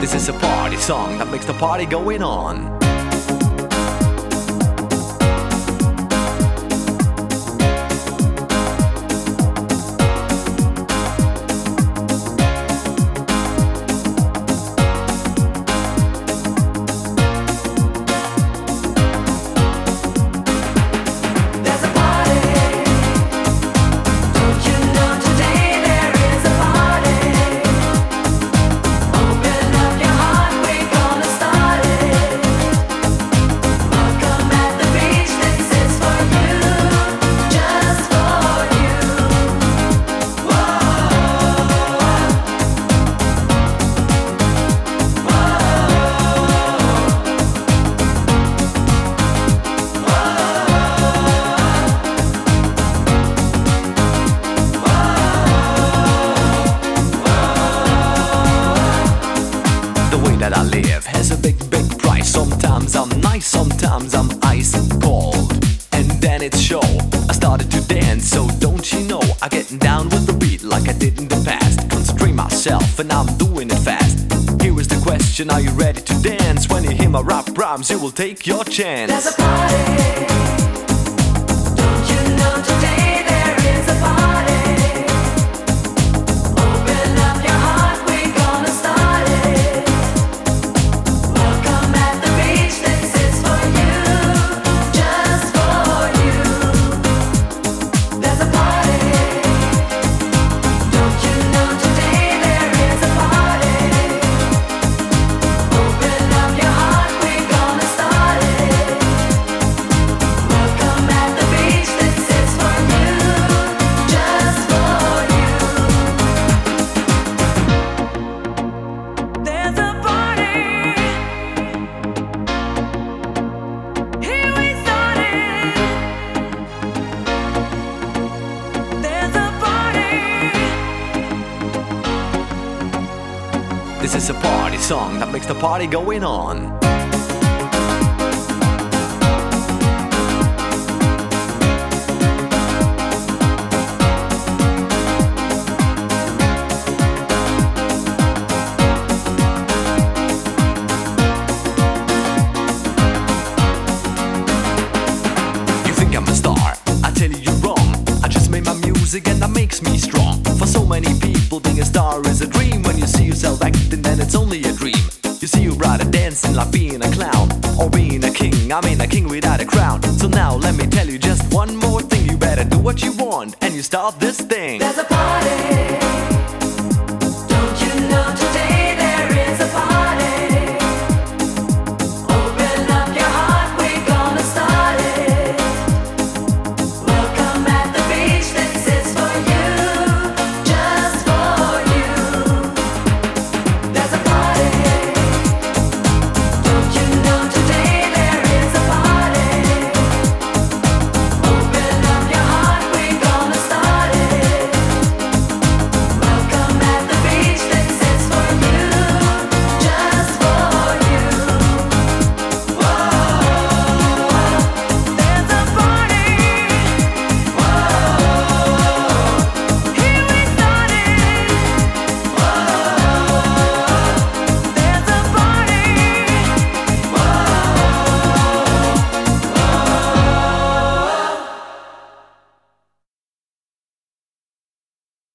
This is a party song that makes the party going on. That I live has a big, big price. Sometimes I'm nice, sometimes I'm ice and cold. And then it's show. I started to dance, so don't you know? I get down with the beat like I did in the past. Constrain myself, and I'm doing it fast. Here is the question Are you ready to dance? When you hear my rap rhymes, you will take your chance. There's a party. This is a party song that makes the party going on. You think I'm a star? I tell you you're wrong. I just made my music and that makes me strong. For so many people, being a star is a dream. When you see yourself acting, like being a clown or being a king. I mean, a king without a crown. So now let me tell you just one more thing. You better do what you want and you start this thing. There's a party.